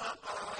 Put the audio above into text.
وقع